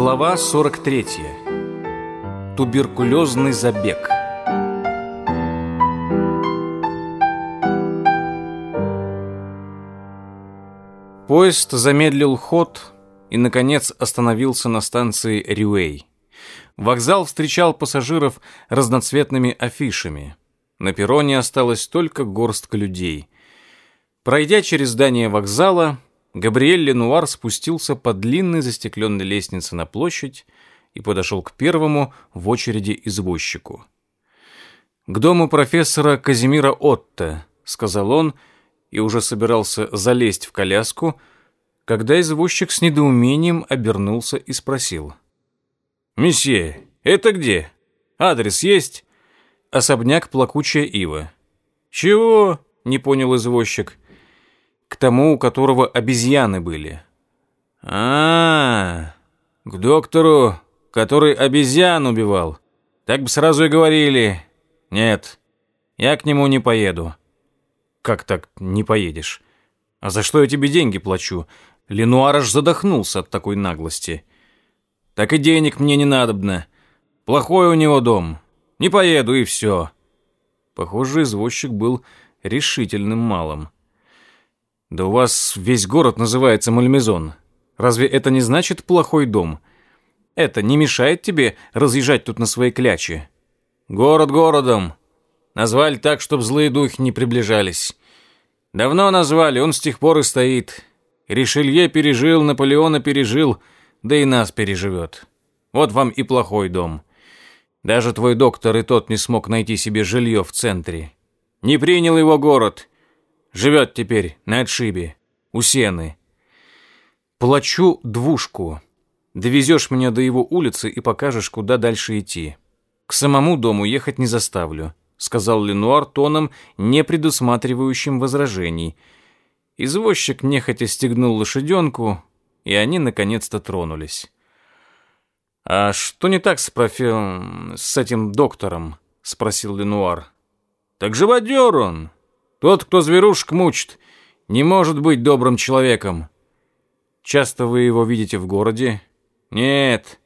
Глава 43. Туберкулезный забег. Поезд замедлил ход и, наконец, остановился на станции Рюэй. Вокзал встречал пассажиров разноцветными афишами. На перроне осталось только горстка людей. Пройдя через здание вокзала, Габриэль Ленуар спустился по длинной застекленной лестнице на площадь и подошел к первому в очереди извозчику. «К дому профессора Казимира Отто», — сказал он, и уже собирался залезть в коляску, когда извозчик с недоумением обернулся и спросил. «Месье, это где? Адрес есть?» «Особняк Плакучая Ива». «Чего?» — не понял извозчик к тому, у которого обезьяны были. А, -а, -а к доктору, который обезьян убивал. Так бы сразу и говорили. Нет, я к нему не поеду. Как так не поедешь? А за что я тебе деньги плачу? Ленуар аж задохнулся от такой наглости. Так и денег мне не надобно. Плохой у него дом. Не поеду и все. Похоже, извозчик был решительным малым. Да у вас весь город называется Мальмезон. Разве это не значит плохой дом? Это не мешает тебе разъезжать тут на свои клячи? Город городом. Назвали так, чтобы злые духи не приближались. Давно назвали, он с тех пор и стоит. Ришелье пережил, Наполеона пережил, да и нас переживет. Вот вам и плохой дом. Даже твой доктор и тот не смог найти себе жилье в центре. Не принял его город — Живет теперь на отшибе, у сены. Плачу двушку. Довезешь меня до его улицы и покажешь, куда дальше идти. К самому дому ехать не заставлю, сказал Ленуар тоном, не предусматривающим возражений. Извозчик нехотя стегнул лошаденку, и они наконец-то тронулись. «А что не так с профи... с этим доктором?» — спросил Ленуар. «Так живодер он, тот, кто зверушек мучит, не может быть добрым человеком. Часто вы его видите в городе? Нет,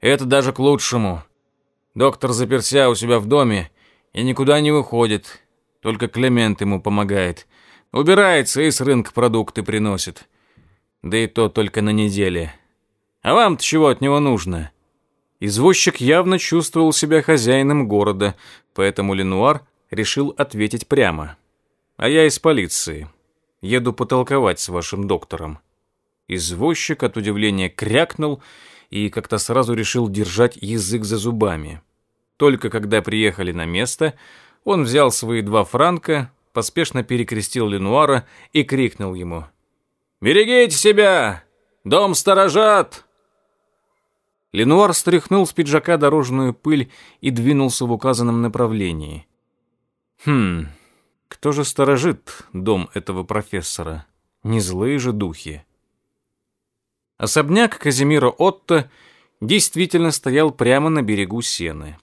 это даже к лучшему. Доктор заперся у себя в доме и никуда не выходит. Только Клемент ему помогает. Убирается и с рынка продукты приносит. Да и то только на неделе. А вам-то чего от него нужно? Извозчик явно чувствовал себя хозяином города, поэтому Ленуар решил ответить прямо а я из полиции. Еду потолковать с вашим доктором». Извозчик от удивления крякнул и как-то сразу решил держать язык за зубами. Только когда приехали на место, он взял свои два франка, поспешно перекрестил Ленуара и крикнул ему. «Берегите себя! Дом сторожат!» Ленуар стряхнул с пиджака дорожную пыль и двинулся в указанном направлении. «Хм, кто же сторожит дом этого профессора? Не злые же духи. Особняк Казимира Отто действительно стоял прямо на берегу сены.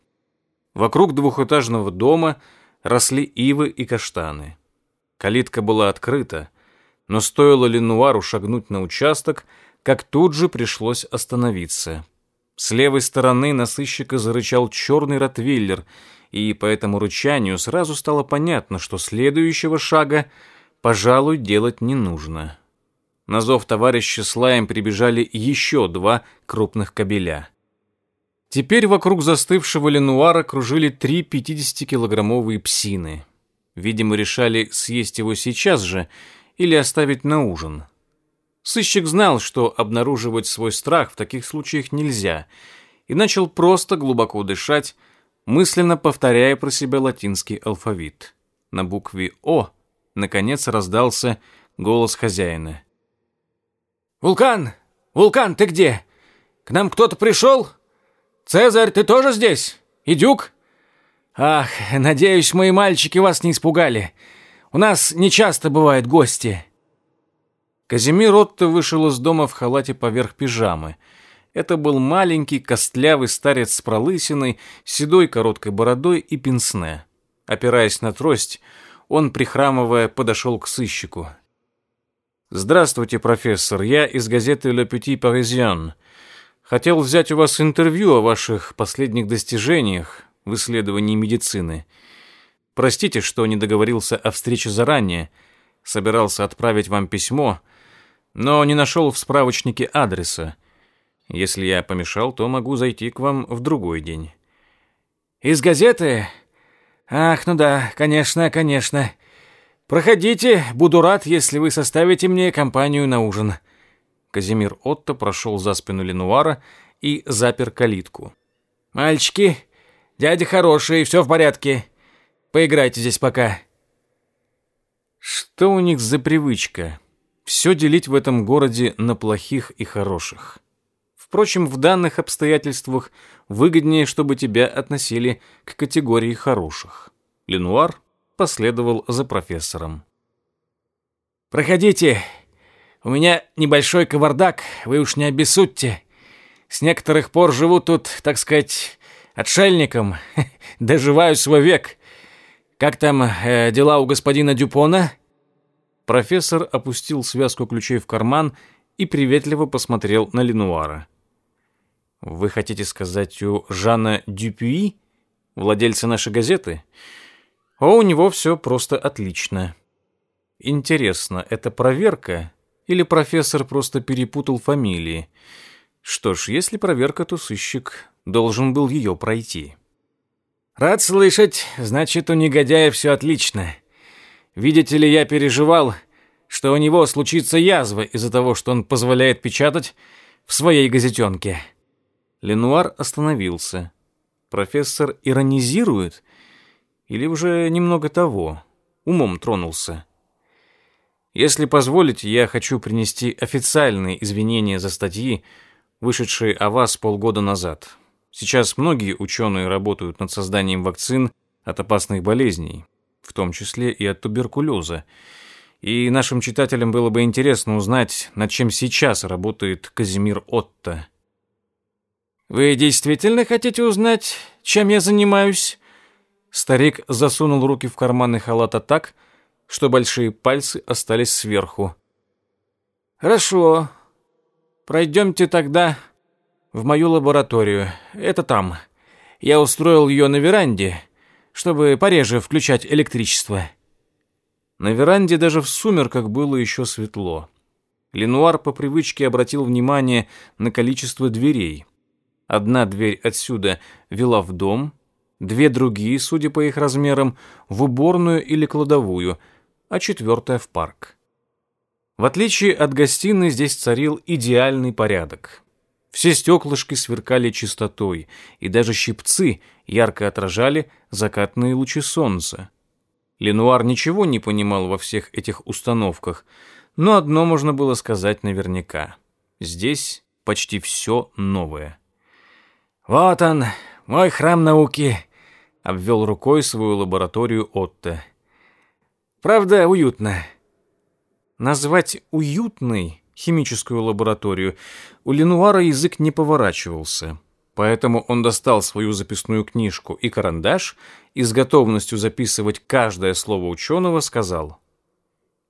Вокруг двухэтажного дома росли ивы и каштаны. Калитка была открыта, но стоило Ленуару шагнуть на участок, как тут же пришлось остановиться. С левой стороны на сыщика зарычал черный ротвейлер — и по этому рычанию сразу стало понятно, что следующего шага, пожалуй, делать не нужно. На зов товарища с прибежали еще два крупных кабеля. Теперь вокруг застывшего ленуара кружили три 50-килограммовые псины. Видимо, решали съесть его сейчас же или оставить на ужин. Сыщик знал, что обнаруживать свой страх в таких случаях нельзя, и начал просто глубоко дышать, мысленно повторяя про себя латинский алфавит. На букве «О» наконец раздался голос хозяина. «Вулкан! Вулкан, ты где? К нам кто-то пришел? Цезарь, ты тоже здесь? Идюк, «Ах, надеюсь, мои мальчики вас не испугали. У нас нечасто бывают гости». Казимир Отто вышел из дома в халате поверх пижамы – это был маленький, костлявый старец с пролысиной, седой короткой бородой и пенсне. Опираясь на трость, он, прихрамывая, подошел к сыщику. «Здравствуйте, профессор. Я из газеты «Le Petit Parisien». Хотел взять у вас интервью о ваших последних достижениях в исследовании медицины. Простите, что не договорился о встрече заранее. Собирался отправить вам письмо, но не нашел в справочнике адреса. Если я помешал, то могу зайти к вам в другой день. Из газеты? Ах, ну да, конечно, конечно. Проходите, буду рад, если вы составите мне компанию на ужин. Казимир Отто прошел за спину Ленуара и запер калитку. Мальчики, дядя хороший, все в порядке. Поиграйте здесь пока. Что у них за привычка? Все делить в этом городе на плохих и хороших. Впрочем, в данных обстоятельствах выгоднее, чтобы тебя относили к категории хороших. Ленуар последовал за профессором. «Проходите. У меня небольшой ковардак. вы уж не обессудьте. С некоторых пор живу тут, так сказать, отшельником, доживаю свой век. Как там э, дела у господина Дюпона?» Профессор опустил связку ключей в карман и приветливо посмотрел на Ленуара. Вы хотите сказать у Жана Дюпюи, владельца нашей газеты? О, у него все просто отлично. Интересно, это проверка или профессор просто перепутал фамилии? Что ж, если проверка, то сыщик должен был ее пройти. Рад слышать, значит, у негодяя все отлично. Видите ли, я переживал, что у него случится язва из-за того, что он позволяет печатать в своей газетенке. Ленуар остановился. Профессор иронизирует или уже немного того, умом тронулся. Если позволите, я хочу принести официальные извинения за статьи, вышедшие о вас полгода назад. Сейчас многие ученые работают над созданием вакцин от опасных болезней, в том числе и от туберкулеза. И нашим читателям было бы интересно узнать, над чем сейчас работает Казимир Отто. Вы действительно хотите узнать, чем я занимаюсь? Старик засунул руки в карманы халата так, что большие пальцы остались сверху. Хорошо. Пройдемте тогда в мою лабораторию. Это там. Я устроил ее на веранде, чтобы пореже включать электричество. На веранде даже в сумерках было еще светло. Ленуар по привычке обратил внимание на количество дверей. Одна дверь отсюда вела в дом, две другие, судя по их размерам, в уборную или кладовую, а четвертая в парк. В отличие от гостиной здесь царил идеальный порядок. Все стеклышки сверкали чистотой, и даже щипцы ярко отражали закатные лучи солнца. Ленуар ничего не понимал во всех этих установках, но одно можно было сказать наверняка. Здесь почти все новое. «Вот он, мой храм науки», — обвел рукой свою лабораторию Отто. «Правда, уютно». Назвать «уютной» химическую лабораторию у Ленуара язык не поворачивался, поэтому он достал свою записную книжку и карандаш и с готовностью записывать каждое слово ученого сказал.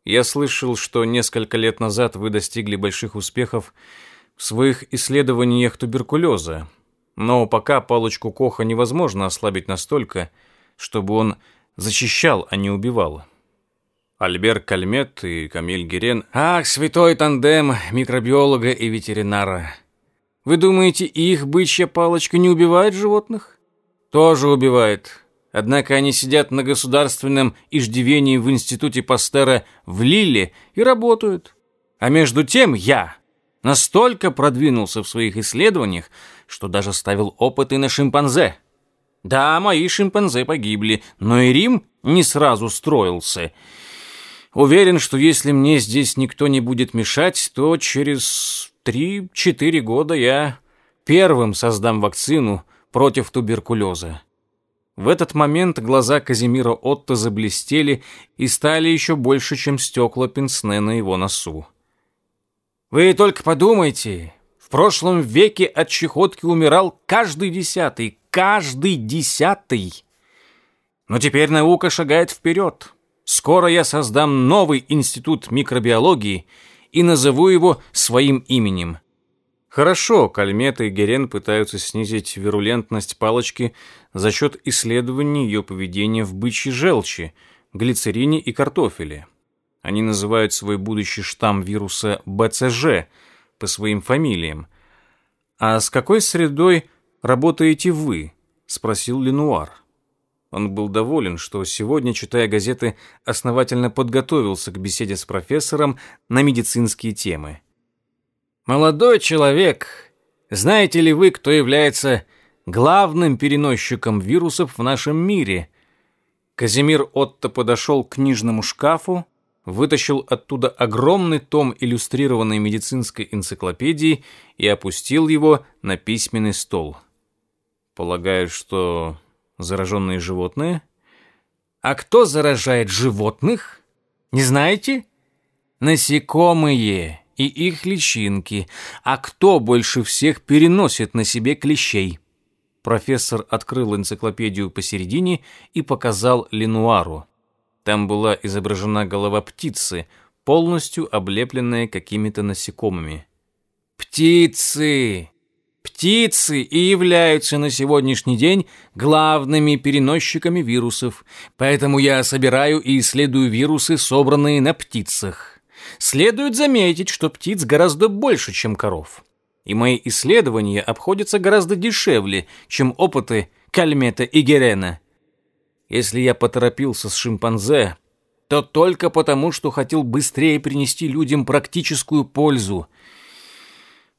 «Я слышал, что несколько лет назад вы достигли больших успехов в своих исследованиях туберкулеза, но пока палочку Коха невозможно ослабить настолько, чтобы он защищал, а не убивал. Альбер Кальмет и Камиль Герен. Ах, святой тандем микробиолога и ветеринара. Вы думаете, их бычья палочка не убивает животных? Тоже убивает. Однако они сидят на государственном иждивении в институте Пастера в Лиле и работают. А между тем я настолько продвинулся в своих исследованиях, что даже ставил опыты на шимпанзе. Да, мои шимпанзе погибли, но и Рим не сразу строился. Уверен, что если мне здесь никто не будет мешать, то через 3-4 года я первым создам вакцину против туберкулеза. В этот момент глаза Казимира Отто заблестели и стали еще больше, чем стекла пенсне на его носу. «Вы только подумайте, в прошлом веке от чехотки умирал каждый десятый, каждый десятый. Но теперь наука шагает вперед. Скоро я создам новый институт микробиологии и назову его своим именем. Хорошо, Кальмета и Герен пытаются снизить вирулентность палочки за счет исследований ее поведения в бычьей желчи, глицерине и картофеле. Они называют свой будущий штамм вируса БЦЖ – по своим фамилиям. «А с какой средой работаете вы?» — спросил Ленуар. Он был доволен, что сегодня, читая газеты, основательно подготовился к беседе с профессором на медицинские темы. «Молодой человек, знаете ли вы, кто является главным переносчиком вирусов в нашем мире?» Казимир Отто подошел к книжному шкафу, вытащил оттуда огромный том иллюстрированной медицинской энциклопедии и опустил его на письменный стол. Полагаю, что зараженные животные? А кто заражает животных? Не знаете? Насекомые и их личинки. А кто больше всех переносит на себе клещей? Профессор открыл энциклопедию посередине и показал Ленуару. Там была изображена голова птицы, полностью облепленная какими-то насекомыми. Птицы! Птицы и являются на сегодняшний день главными переносчиками вирусов, поэтому я собираю и исследую вирусы, собранные на птицах. Следует заметить, что птиц гораздо больше, чем коров. И мои исследования обходятся гораздо дешевле, чем опыты Кальмета и Герена – если я поторопился с шимпанзе, то только потому, что хотел быстрее принести людям практическую пользу.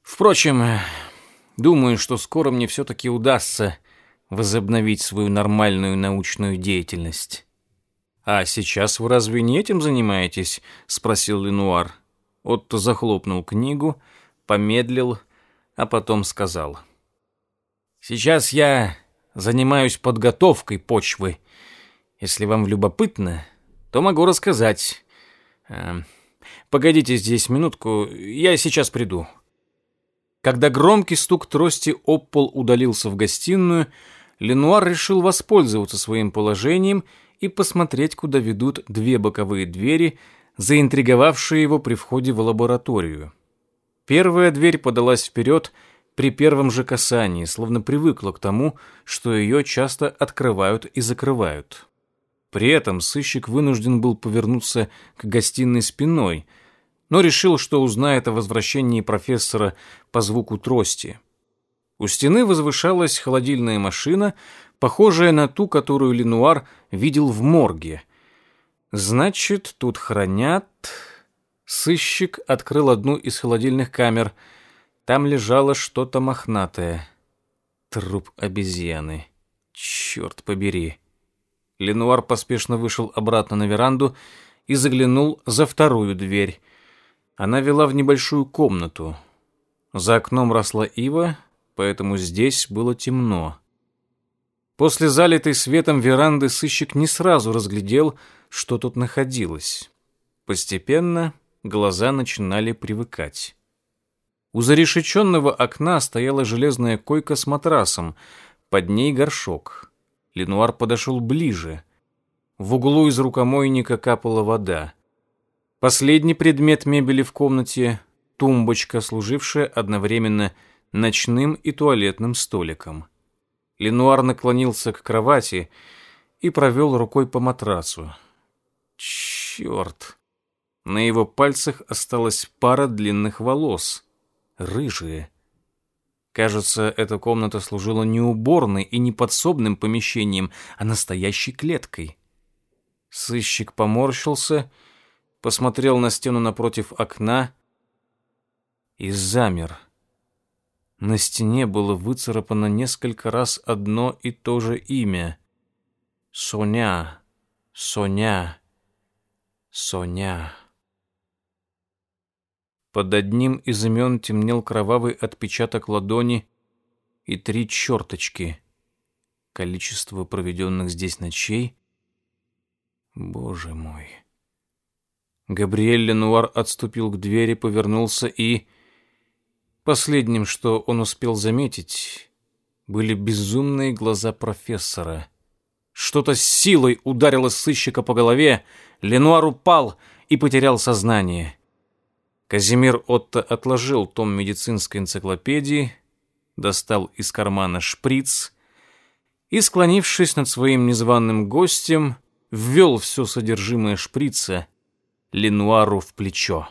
Впрочем, думаю, что скоро мне все-таки удастся возобновить свою нормальную научную деятельность. «А сейчас вы разве не этим занимаетесь?» — спросил Ленуар. Отто захлопнул книгу, помедлил, а потом сказал. «Сейчас я занимаюсь подготовкой почвы. Если вам любопытно, то могу рассказать. Э, погодите здесь минутку, я сейчас приду. Когда громкий стук трости об пол удалился в гостиную, Ленуар решил воспользоваться своим положением и посмотреть, куда ведут две боковые двери, заинтриговавшие его при входе в лабораторию. Первая дверь подалась вперед, и при первом же касании, словно привыкла к тому, что ее часто открывают и закрывают. При этом сыщик вынужден был повернуться к гостиной спиной, но решил, что узнает о возвращении профессора по звуку трости. У стены возвышалась холодильная машина, похожая на ту, которую Ленуар видел в морге. Значит, тут хранят... Сыщик открыл одну из холодильных камер — там лежало что-то мохнатое. Труп обезьяны. Черт побери. Ленуар поспешно вышел обратно на веранду и заглянул за вторую дверь. Она вела в небольшую комнату. За окном росла ива, поэтому здесь было темно. После залитой светом веранды сыщик не сразу разглядел, что тут находилось. Постепенно глаза начинали привыкать. У зарешеченного окна стояла железная койка с матрасом, под ней горшок. Ленуар подошел ближе. В углу из рукомойника капала вода. Последний предмет мебели в комнате — тумбочка, служившая одновременно ночным и туалетным столиком. Ленуар наклонился к кровати и провел рукой по матрасу. Черт! На его пальцах осталась пара длинных волос — рыжие. Кажется, эта комната служила не уборной и не подсобным помещением, а настоящей клеткой. Сыщик поморщился, посмотрел на стену напротив окна и замер. На стене было выцарапано несколько раз одно и то же имя. Соня, Соня, Соня. Под одним из имен темнел кровавый отпечаток ладони и три черточки. Количество проведенных здесь ночей... Боже мой... Габриэль Ленуар отступил к двери, повернулся и... Последним, что он успел заметить, были безумные глаза профессора. Что-то с силой ударило сыщика по голове, Ленуар упал и потерял сознание. Казимир Отто отложил том медицинской энциклопедии, достал из кармана шприц и, склонившись над своим незваным гостем, ввел все содержимое шприца Ленуару в плечо.